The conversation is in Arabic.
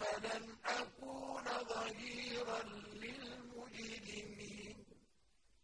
فلن أكون ظهيرا لي